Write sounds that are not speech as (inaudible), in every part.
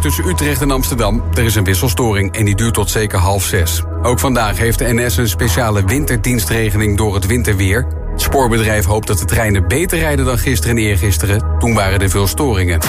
tussen Utrecht en Amsterdam. Er is een wisselstoring en die duurt tot zeker half zes. Ook vandaag heeft de NS een speciale winterdienstregeling door het winterweer. Het spoorbedrijf hoopt dat de treinen beter rijden dan gisteren en eergisteren. Toen waren er veel storingen.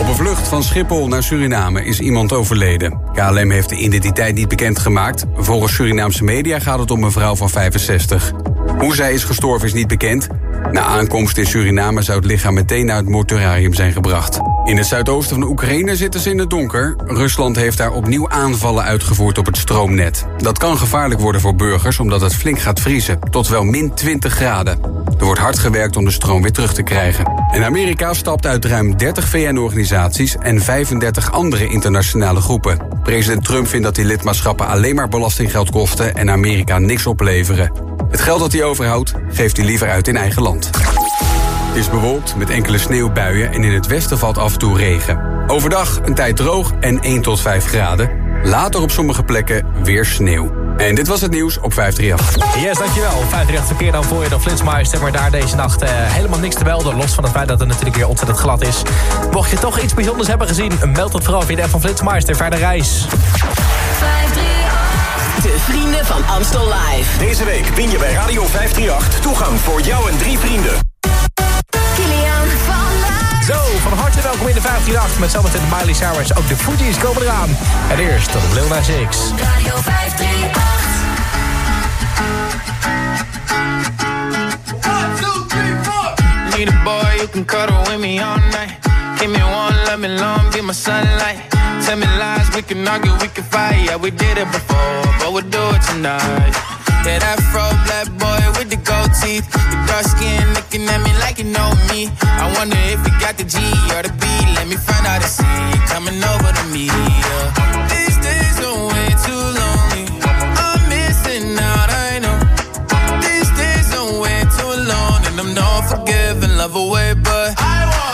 Op een vlucht van Schiphol naar Suriname is iemand overleden. KLM heeft de identiteit niet bekendgemaakt. Volgens Surinaamse media gaat het om een vrouw van 65. Hoe zij is gestorven is niet bekend. Na aankomst in Suriname zou het lichaam meteen naar het mortuarium zijn gebracht. In het zuidoosten van Oekraïne zitten ze in het donker. Rusland heeft daar opnieuw aanvallen uitgevoerd op het stroomnet. Dat kan gevaarlijk worden voor burgers omdat het flink gaat vriezen. Tot wel min 20 graden. Er wordt hard gewerkt om de stroom weer terug te krijgen. En Amerika stapt uit ruim 30 VN-organisaties en 35 andere internationale groepen. President Trump vindt dat die lidmaatschappen alleen maar belastinggeld kosten en Amerika niks opleveren. Het geld dat hij overhoudt, geeft hij liever uit in eigen land. Het is bewolkt met enkele sneeuwbuien en in het westen valt af en toe regen. Overdag een tijd droog en 1 tot 5 graden. Later op sommige plekken weer sneeuw. En dit was het nieuws op 538. Yes, dankjewel. 538 verkeer dan voor je de Flitsmeister. Maar daar deze nacht uh, helemaal niks te melden. Los van het feit dat het natuurlijk weer ontzettend glad is. Mocht je toch iets bijzonders hebben gezien... meld het vooral via de app van Flitsmeister. Verder reis. 538. De vrienden van Amstel Live. Deze week win je bij Radio 538 toegang voor jou en drie vrienden. Met zometeen Miley Cyrus. Ook de Fugees komen eraan. En eerst tot Lil Nas X. Radio 538. Need a boy you can cuddle with me all night. Give me one, let me long, be my sunlight. Tell me lies, we can argue, we can fight. Yeah, we did it before, but we'll do it tonight. That fro black boy with the gold teeth. Your dark skin looking at me like you know me. I wonder if you got the G or the B. Let me find out and see you coming over to me. These days are way too lonely. I'm missing out, I know. These days are way too alone, and I'm not forgiving, love away, but I want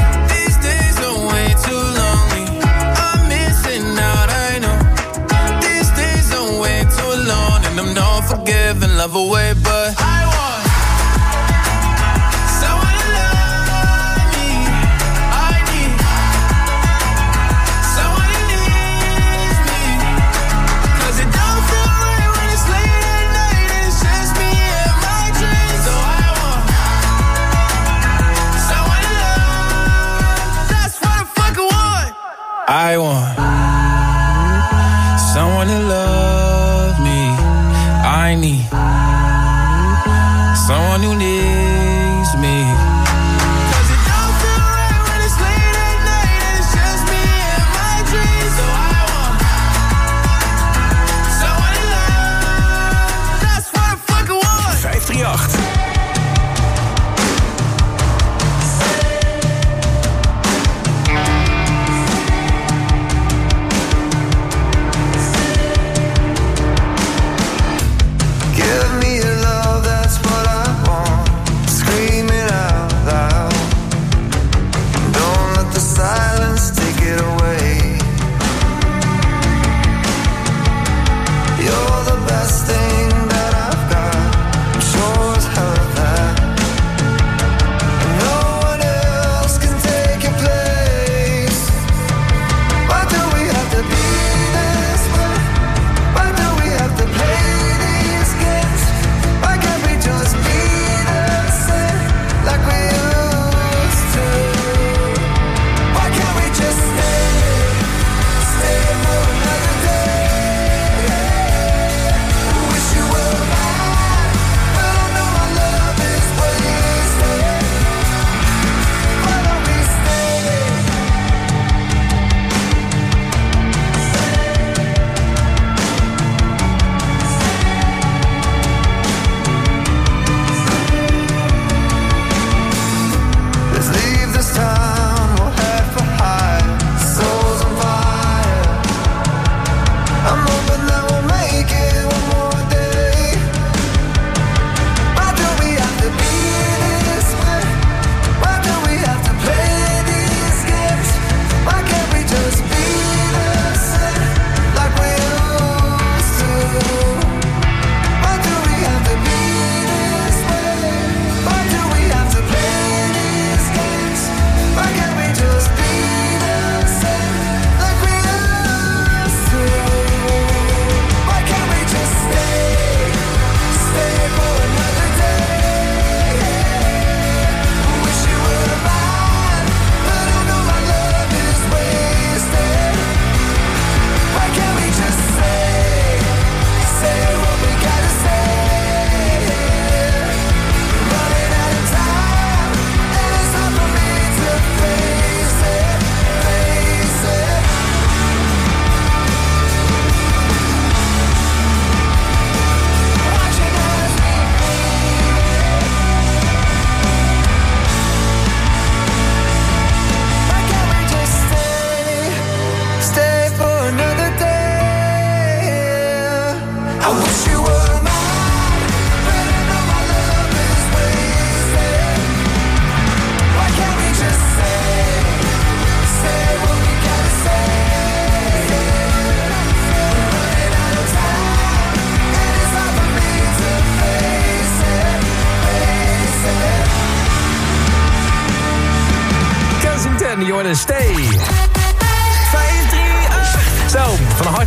And I'm not forgiving, love away, but I want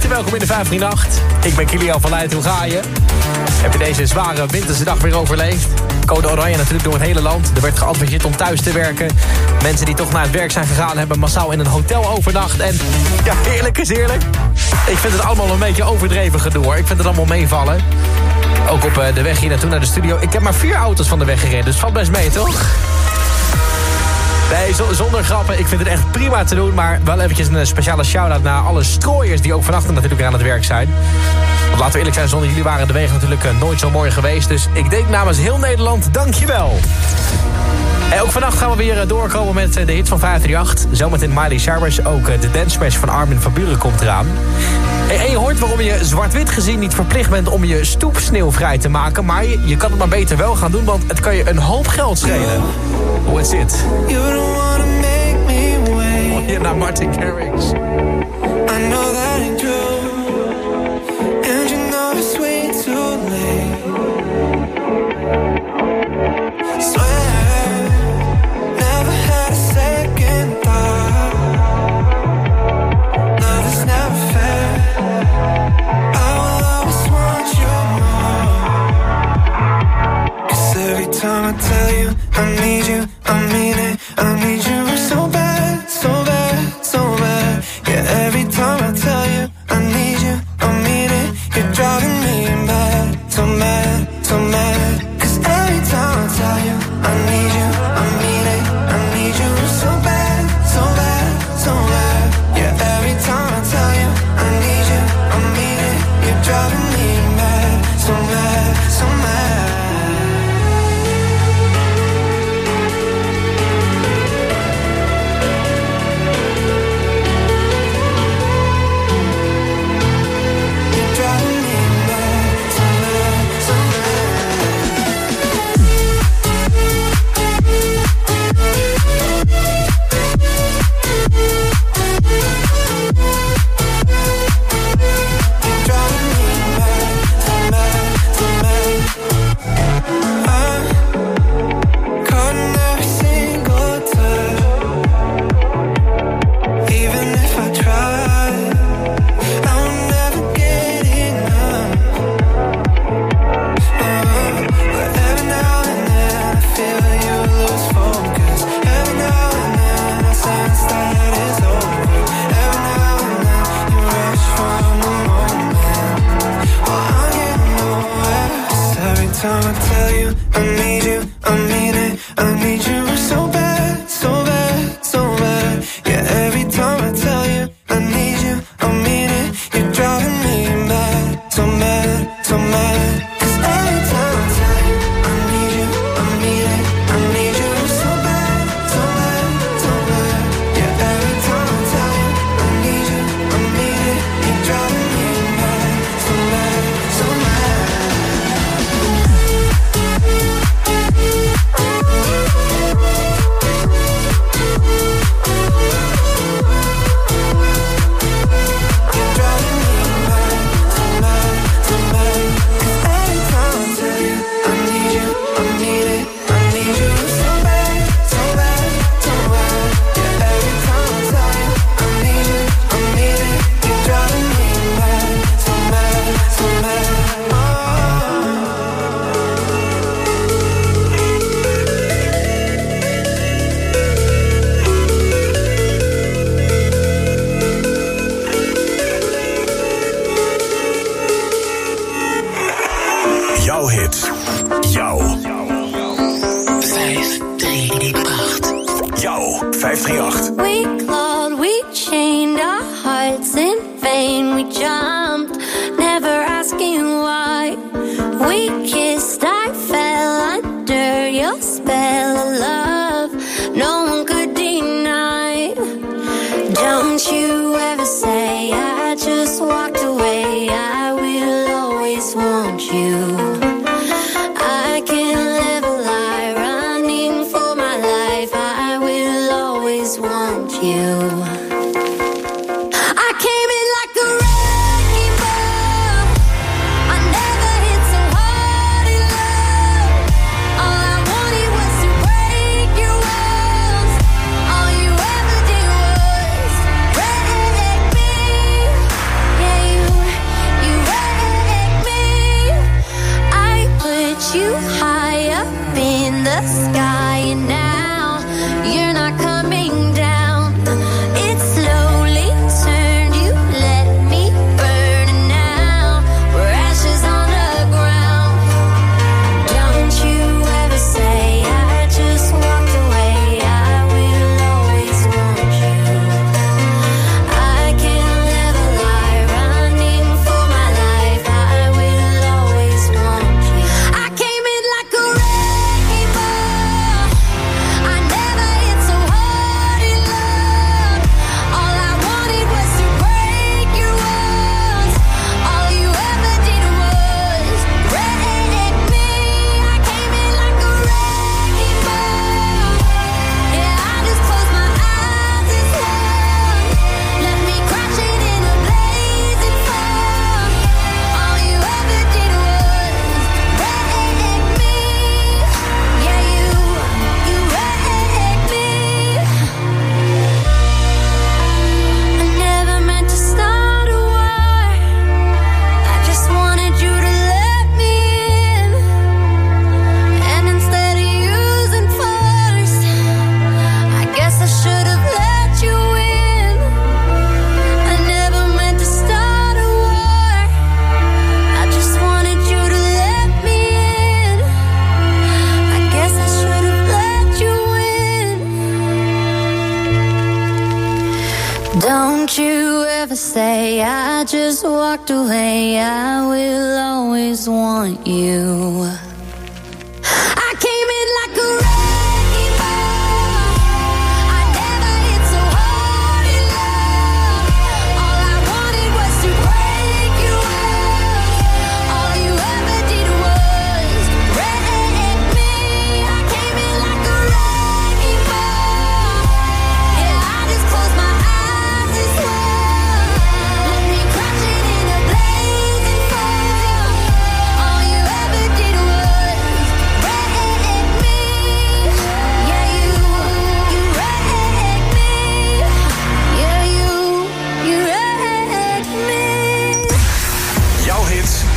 van harte welkom in de 538. Ik ben Kilian van Leijt, hoe ga je? Heb je deze zware winterse dag weer overleefd? Code Oranje natuurlijk door het hele land. Er werd geadviseerd om thuis te werken. Mensen die toch naar het werk zijn gegaan... hebben massaal in een hotel overnacht. En ja, eerlijk is eerlijk. Ik vind het allemaal een beetje overdreven gedoe. Ik vind het allemaal meevallen. Ook op eh, de weg hier naartoe naar de studio. Ik heb maar vier auto's van de weg gereden, dus valt best mee, toch? Nee, zonder grappen. Ik vind het echt prima te doen. Maar wel eventjes een speciale shout-out naar alle strooiers... die ook vannacht natuurlijk aan het werk zijn. Want laten we eerlijk zijn, zonder jullie waren de wegen natuurlijk eh, nooit zo mooi geweest. Dus ik denk namens heel Nederland, dankjewel. Ook vannacht gaan we weer eh, doorkomen met eh, de hits van 538. Zometeen Miley Cyrus, ook de dance smash van Armin van Buren komt eraan. En je hoort waarom je zwart-wit gezien niet verplicht bent om je stoep sneeuwvrij te maken. Maar je, je kan het maar beter wel gaan doen, want het kan je een hoop geld schelen. Hoe het zit. You don't wanna make me wait. Hier naar Martin Garrix. I know that time I tell you I need you,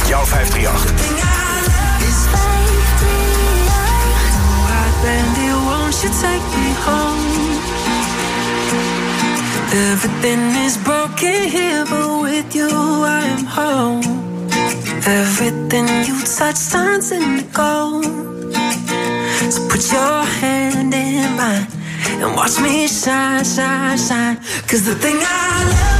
jouw 538. Bandit, won't you take me home? Everything is broken here, but with you I am home. Everything you touch turns into gold. So put your hand in mine and watch me shine, shine, shine. Cause the thing I love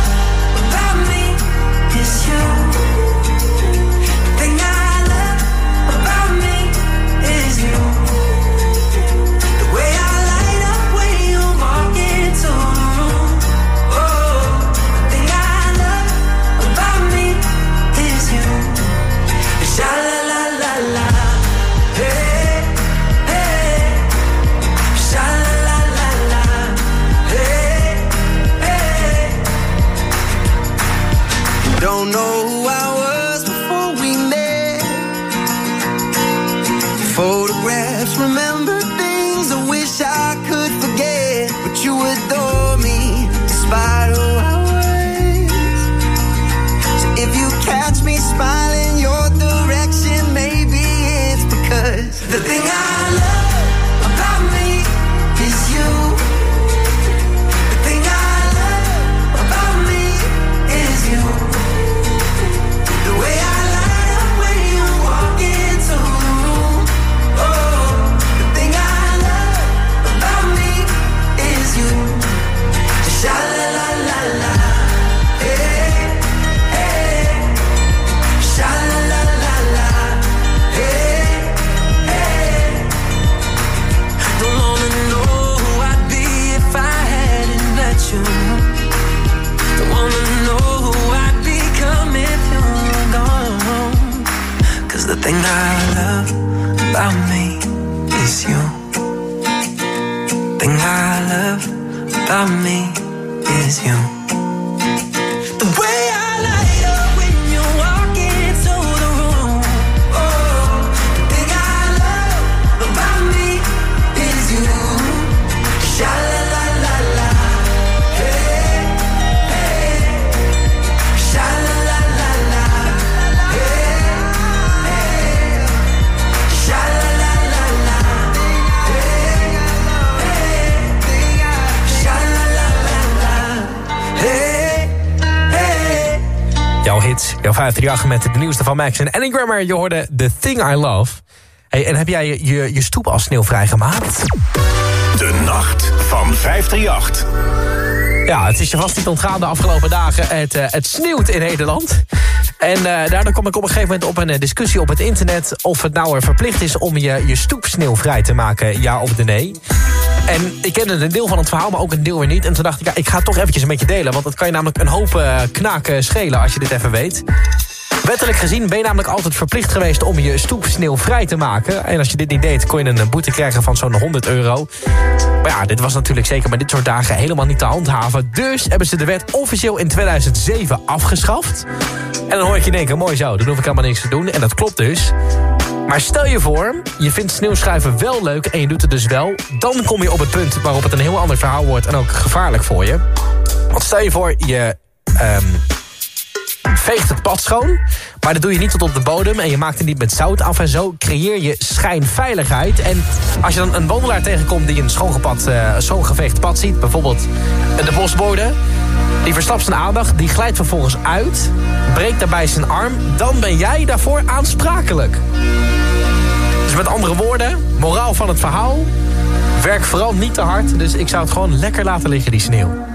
about me is you. Hits, jouw 538 met de nieuwste van Max en Annie Grammer. Je hoorde The Thing I Love. Hey, en heb jij je, je, je stoep al sneeuwvrij gemaakt? De nacht van 538. Ja, het is je vast niet ontgaan de afgelopen dagen. Het, eh, het sneeuwt in Nederland. En eh, daardoor kom ik op een gegeven moment op een eh, discussie op het internet... of het nou er verplicht is om je, je stoep sneeuwvrij te maken, ja of de nee. En ik kende een deel van het verhaal, maar ook een deel weer niet. En toen dacht ik, ja, ik ga het toch eventjes met je delen. Want dat kan je namelijk een hoop eh, knaken schelen als je dit even weet. Wettelijk gezien ben je namelijk altijd verplicht geweest om je stoep sneeuwvrij te maken. En als je dit niet deed, kon je een boete krijgen van zo'n 100 euro. Maar ja, dit was natuurlijk zeker bij dit soort dagen helemaal niet te handhaven. Dus hebben ze de wet officieel in 2007 afgeschaft. En dan hoor ik je denken, mooi zo, dan hoef ik helemaal niks te doen. En dat klopt dus. Maar stel je voor, je vindt sneeuwschuiven wel leuk en je doet het dus wel... dan kom je op het punt waarop het een heel ander verhaal wordt... en ook gevaarlijk voor je. Want stel je voor, je ehm, veegt het pad schoon... maar dat doe je niet tot op de bodem en je maakt het niet met zout af... en zo creëer je schijnveiligheid. En als je dan een wandelaar tegenkomt die een schoongepad, eh, schoongeveegd pad ziet... bijvoorbeeld de bosbode... Die verstapt zijn aandacht, die glijdt vervolgens uit... breekt daarbij zijn arm, dan ben jij daarvoor aansprakelijk. Dus met andere woorden, moraal van het verhaal... werk vooral niet te hard, dus ik zou het gewoon lekker laten liggen, die sneeuw.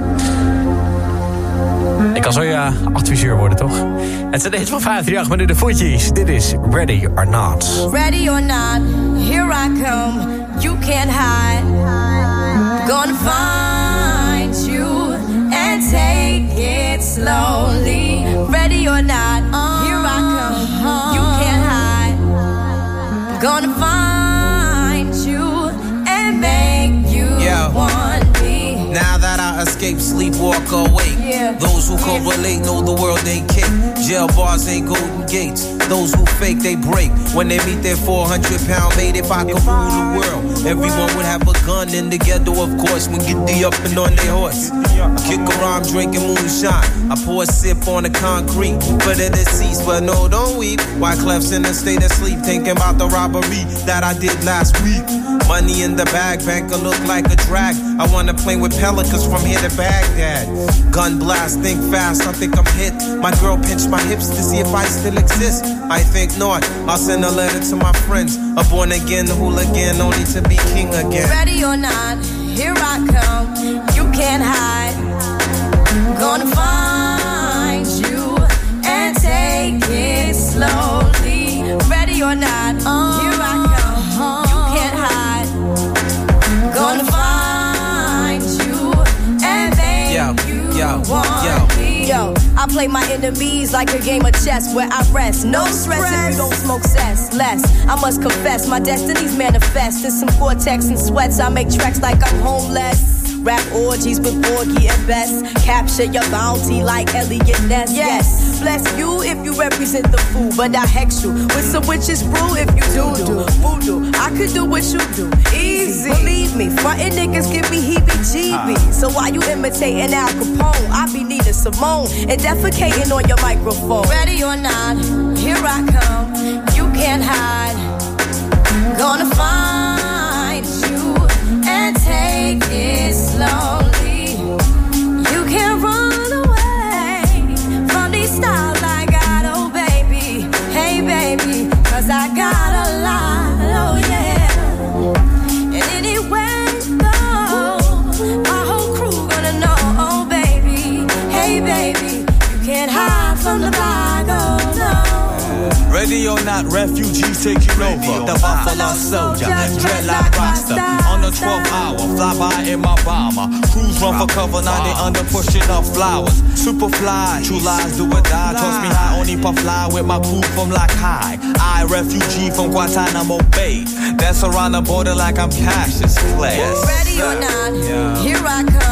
Ik kan zou je adviseur worden, toch? Het zijn deze van 538, maar nu de voetjes. Dit is Ready or Not. Ready or not, here I come. You can't hide. Gonna find take it slowly. Ready or not, here I come. You can't hide. Gonna find you and make you Yeah. want me. Now that I escape, sleep, walk awake. Yeah. Those who correlate know the world ain't kick. Jail bars ain't golden gates. Those who fake, they break. When they meet their 400 pound mate, if I could rule the world, everyone would have a gun in the ghetto, of course, when get the up and on their horse. I kick around drinking moonshine. I pour a sip on the concrete for the deceased, but no, don't weep. Why Clef's in a state of sleep, thinking about the robbery that I did last week. Money in the bag, banker look like a drag. I wanna play with pelicans from here to Baghdad. Gun blast, think fast, I think I'm hit. My girl pinched my hips to see if I still exist. I think not. I'll send a letter to my friends. A born again hooligan, only to be king again. Ready or not, here I come. You can't hide. Gonna find you and take it slowly. Ready or not, here I come. You can't hide. Gonna find want yo. Yo, I play my enemies like a game of chess where I rest. No stress if you don't smoke cess. Less, I must confess, my destinies manifest. In some vortex and sweats, I make tracks like I'm homeless. Rap orgies with Porgy and Bess. Capture your bounty like Elliot Ness. Yes, bless you if you represent the food, but I hex you with some witches brew if you do do voodoo. I could do what you do, easy. Believe me, frontin' niggas give me heebie-jeebies. So why you imitating Al Capone? I be needing Simone and defecating on your microphone. Ready or not, here I come. You can't hide. Gonna find Ready or not, run away from these stars. I got, oh baby. Hey, baby. I got a lot, oh yeah. And anyway, my whole crew gonna know, oh baby. Hey, baby. You can't hide from the black, oh no. Really, not refugees taking over. The Buffalo Soldier, dreadlock roster. On the 12th hour, fly by in my bomber. Crews run for cover, now they under pushing up flowers. Super fly, true lies do or die. Toss me high, only puff fly with my crew from like high. I, refugee from Guantanamo Bay. Dance around the border like I'm Cassius Clay. Ready or not, here I come.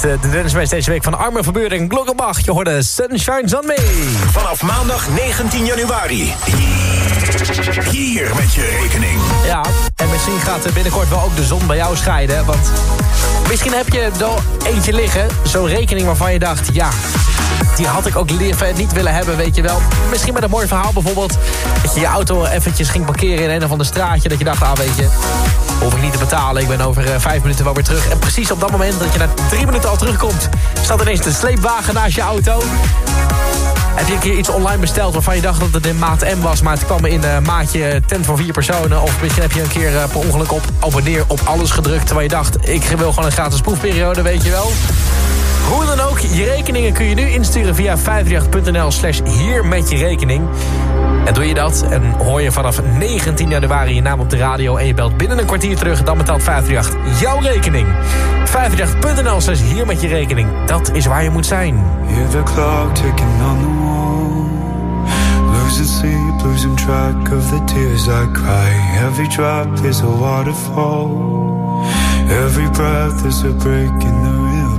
De, de Dennismees deze week van Armin van Buren en Glockenbach. Je hoorde Sunshine Me. Vanaf maandag 19 januari. Hier met je rekening. Ja, en misschien gaat binnenkort wel ook de zon bij jou scheiden. Want misschien heb je er eentje liggen. Zo'n rekening waarvan je dacht, ja, die had ik ook liever niet willen hebben, weet je wel. Misschien met een mooi verhaal bijvoorbeeld. Dat je je auto eventjes ging parkeren in een of ander straatje. Dat je dacht, ah weet je, hoef ik niet te betalen. Ik ben over uh, vijf minuten wel weer terug. En precies op dat moment dat je na drie minuten al terugkomt... staat ineens de sleepwagen naast je auto. Heb je een keer iets online besteld waarvan je dacht dat het in maat M was... maar het kwam in uh, maatje tent voor vier personen... of misschien heb je een keer uh, per ongeluk op abonneer op alles gedrukt... terwijl je dacht, ik wil gewoon een gratis proefperiode, weet je wel... Hoe dan ook, je rekeningen kun je nu insturen via 538.nl slash hier met je rekening. En doe je dat en hoor je vanaf 19 januari je naam op de radio... en je belt binnen een kwartier terug, dan betaalt 538 jouw rekening. 538.nl slash hier met je rekening, dat is waar je moet zijn. Hear the clock ticking on the wall Losing sleep, losing track of the tears I cry Every drop is a waterfall Every breath is a break in the real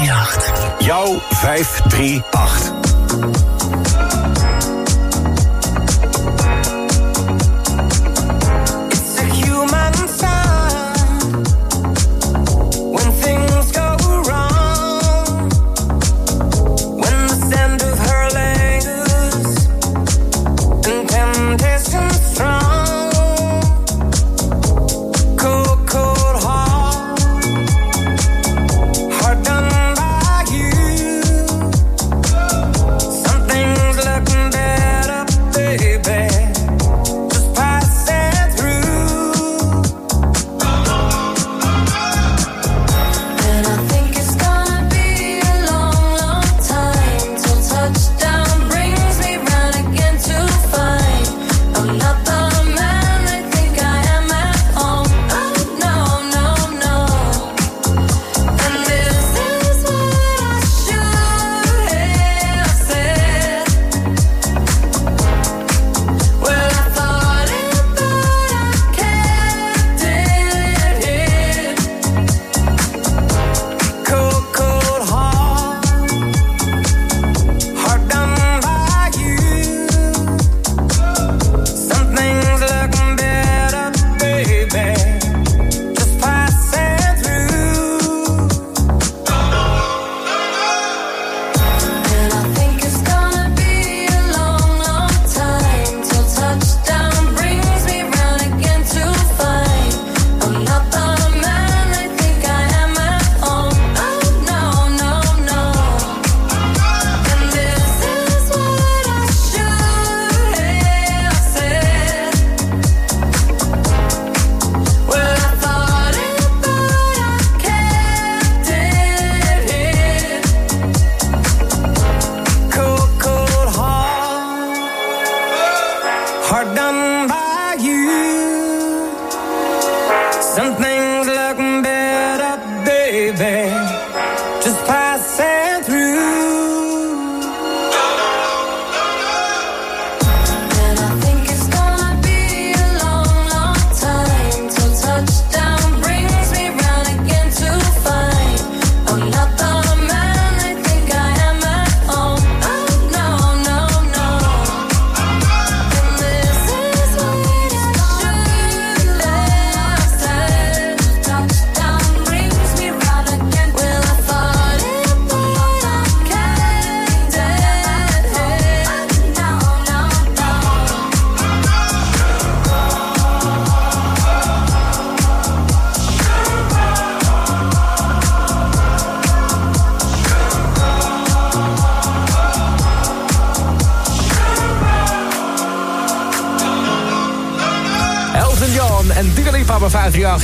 538. Jouw 538.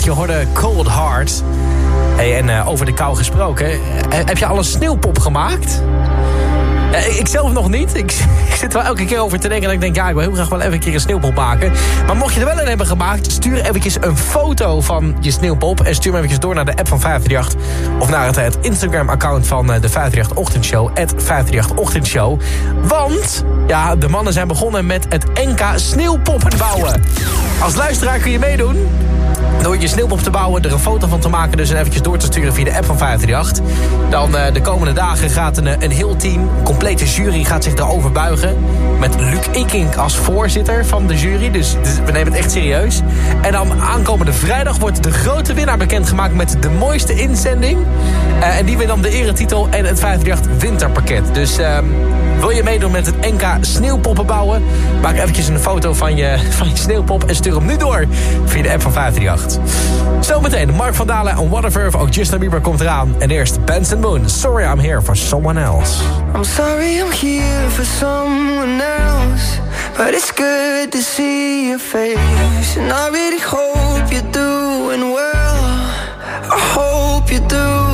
Je hoorde Cold Heart. Hey, en eh, over de kou gesproken. eh, heb je al een sneeuwpop gemaakt? Eh, ik zelf nog niet. Ik, (laughs) ik zit er wel elke keer over te denken. En ik denk, ja, ik wil heel graag wel even een keer een sneeuwpop maken. Maar mocht je er wel een hebben gemaakt... stuur eventjes een foto van je sneeuwpop... en stuur hem eventjes door naar de app van 538... of naar het, Instagram-account van de 538-ochtendshow... 538-ochtendshow. Want, ja, de mannen zijn begonnen met het NK sneeuwpoppen bouwen. Als luisteraar kun je meedoen... Door je sneeuwpop te bouwen, er een foto van te maken... dus en eventjes door te sturen via de app van 538. Dan eh, de komende dagen gaat een, een heel team, een complete jury... gaat zich erover buigen. Met Luc Ikink als voorzitter van de jury. Dus, dus we nemen het echt serieus. En dan aankomende vrijdag wordt de grote winnaar bekendgemaakt... met de mooiste inzending. Eh, en die wint dan de eretitel en het 538 winterpakket. Dus... ehm, wil je meedoen met het NK sneeuwpoppen bouwen? Maak eventjes een foto van je, (laughs) van je sneeuwpop en stuur hem nu door via de app van 538. Zometeen Mark van Dalen en Waterverve, ook Justin Bieber komt eraan. En eerst Benson Moon, Sorry I'm Here for Someone Else. I'm sorry I'm here for someone else, but it's good to see your face. And I really hope you're doing well. I hope you're doing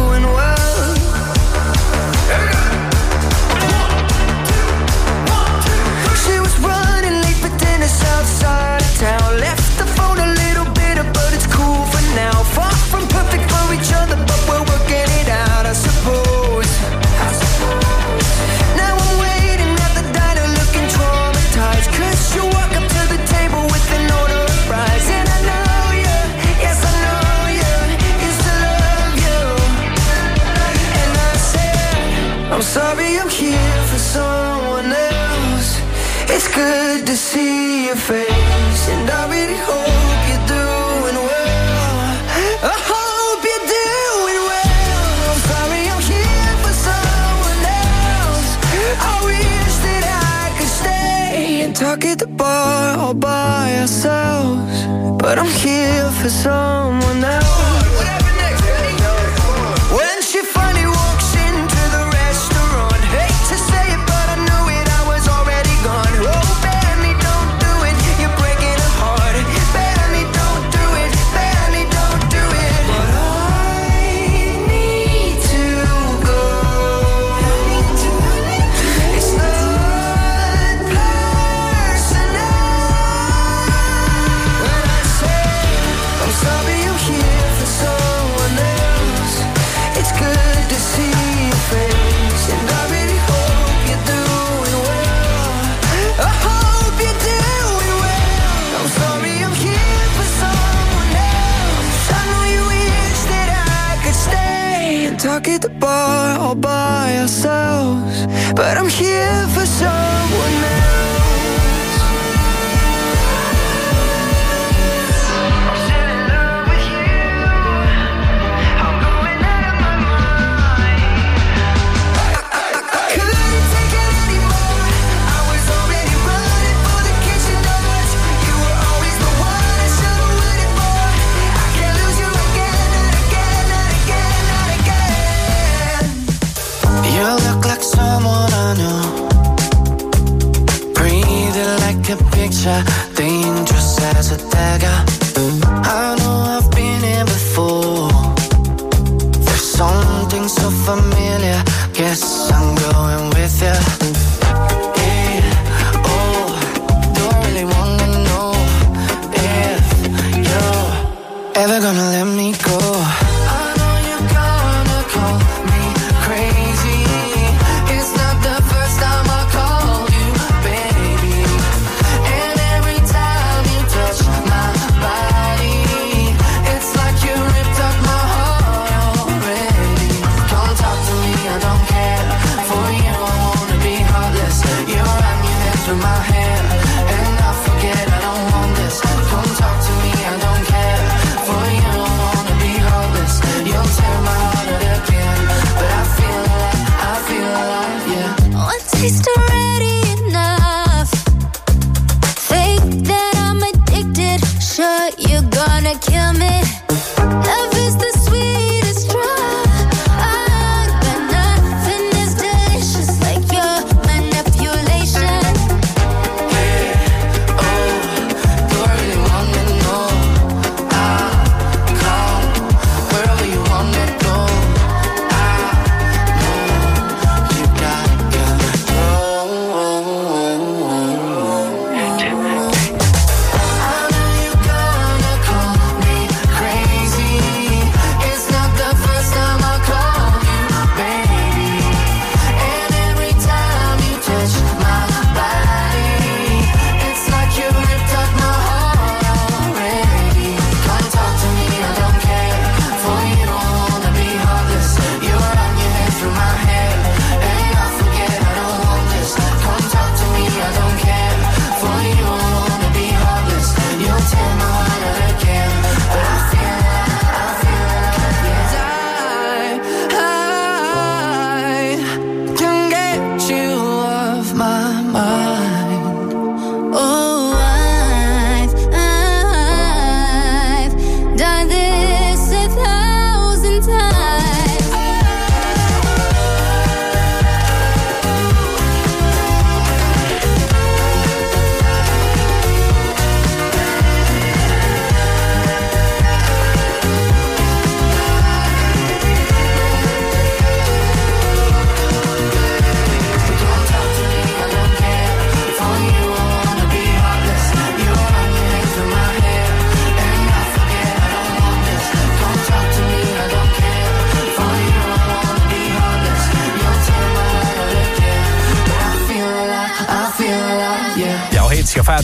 outside town. Left the phone a little bitter, but it's cool for now. Far from perfect for each other, but we're working it out, I suppose. Now I'm waiting at the diner looking up to the table with order of fries. And I know you, yes, I know you, used to love you. And I said, I'm sorry ourselves. But I'm here for someone else.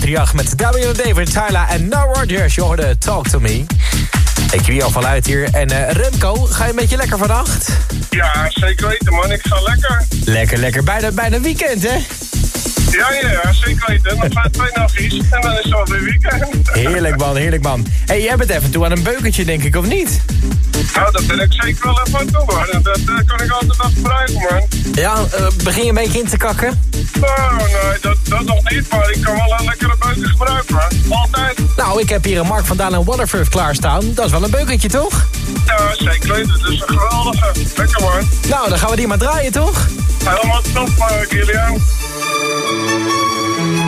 538 met W. David, Tyler en No Rogers. Je hoorde Talk To Me. Ik wie al vanuit hier. En eh, Remco, ga je een beetje lekker vannacht? Ja, zeker weten man. Ik ga lekker. Lekker, lekker. Bijna, bijna weekend, hè? Ja, ja, ja, zeker weten. Nog zijn twee nachtjes en dan is het alweer weekend. Heerlijk, man, heerlijk, man. hey, jij bent even toe aan een beukentje, denk ik, of niet? Nou, dat ben ik zeker wel even aan toe, man. Dat eh, kan ik altijd wel gebruiken, man. Ja, eh, begin je een beetje in te kakken? Nou, nee, dat, dat nog niet, maar ik kan wel een lekkere beuken gebruiken, man. Altijd. Nou, ik heb hier een Mark van Daan en Waterford klaarstaan. Dat is wel een beukentje, toch? Ja, zeker weten. Dat is een geweldige. Lekker, man. Nou, dan gaan we die maar draaien, toch? Helemaal top, uh, Kilian. Jouw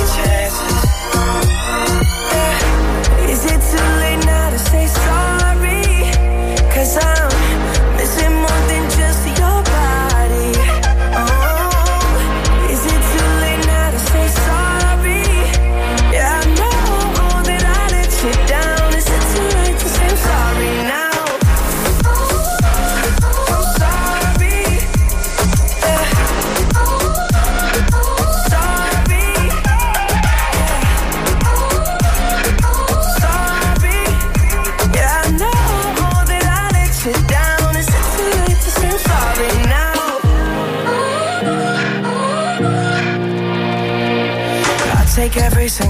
Cause I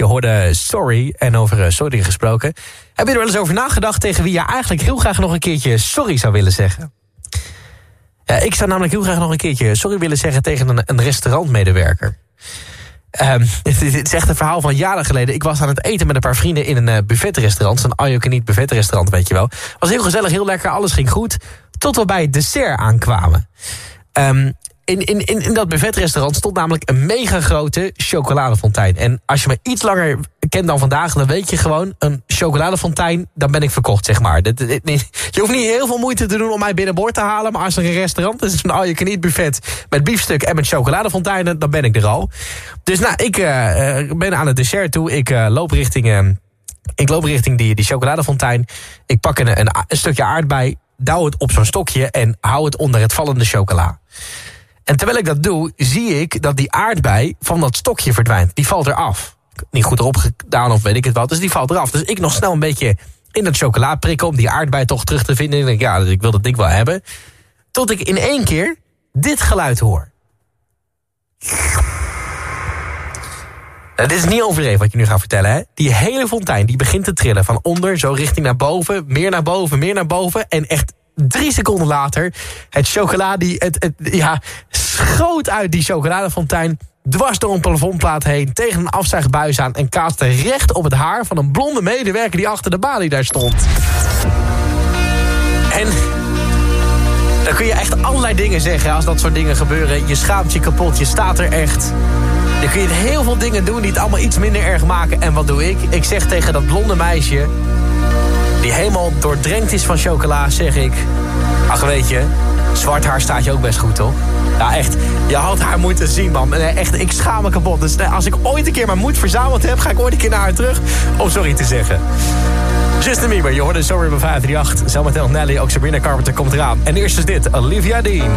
Je hoorde sorry en over eh, sorry gesproken. Heb je er wel eens over nagedacht tegen wie je eigenlijk heel graag nog een keertje sorry zou willen zeggen? Ik zou namelijk heel graag nog een keertje sorry willen zeggen tegen een, een restaurantmedewerker. Ehm, (laughs) het is echt een verhaal van jaren geleden. Ik was aan het eten met een paar vrienden in een uh, buffetrestaurant. Zo'n all buffetrestaurant, weet je wel. Was heel gezellig, heel lekker, alles ging goed. Tot we bij het dessert aankwamen. Um, in, in, in, dat buffetrestaurant stond namelijk een mega grote chocoladefontein. En als je me iets langer kent dan vandaag, dan weet je gewoon... een chocoladefontein, dan ben ik verkocht, zeg maar. Je hoeft niet heel veel moeite te doen om mij binnenboord te halen... maar als er een restaurant is, een all-you-can-eat buffet... met biefstuk en met chocoladefonteinen, dan ben ik er al. Dus nou, ik uh, ben aan het dessert toe. Ik uh, loop richting... Ik loop richting die, die chocoladefontein. Ik pak een, een, een stukje aardbei, douw het op zo'n stokje... en hou het onder het vallende chocola. En terwijl ik dat doe, zie ik dat die aardbei van dat stokje verdwijnt. Die valt eraf. Niet goed erop gedaan of weet ik het wat. Dus die valt eraf. Dus ik nog snel een beetje in dat chocola prikken... om die aardbei toch terug te vinden. En ik ja, ik wil dat ding wel hebben. Tot ik in één keer dit geluid hoor. Dit is niet overdreven wat je nu gaat vertellen. Hè? Die hele fontein die begint te trillen. Van onder, zo richting naar boven. Meer naar boven, meer naar boven. En echt drie seconden later... het chocolade, het, het, ja, schoot uit die chocoladefontein... dwars door een plafondplaat heen, tegen een afzuigbuis aan... en kaatste recht op het haar van een blonde medewerker... die achter de balie daar stond. En dan kun je echt allerlei dingen zeggen als dat soort dingen gebeuren. Je schaamt je kapot, je staat er echt. Dan kun je heel veel dingen doen die het allemaal iets minder erg maken. En wat doe ik? Ik zeg tegen dat blonde meisje die helemaal doordrenkt is van chocola, zeg ik... Ach, weet je, zwart haar staat je ook best goed, toch? Ja, echt, je had haar moeten zien, man. Echt, ik schaam me kapot. Dus als ik ooit een keer mijn moed verzameld heb... ga ik ooit een keer naar haar terug om sorry te zeggen. Justin Bieber, je hoorde Sorry bij 538. Zometeen Nelly, ook Sabrina Carpenter komt eraan. En eerst is dit, Olivia Dean.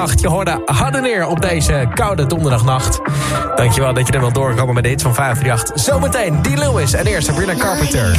Je hoorde harder neer op deze koude donderdagnacht. Dankjewel dat je er wel doorkomen met de hits van 538. Zometeen D. Lewis en eerst Sabrina Carpenter.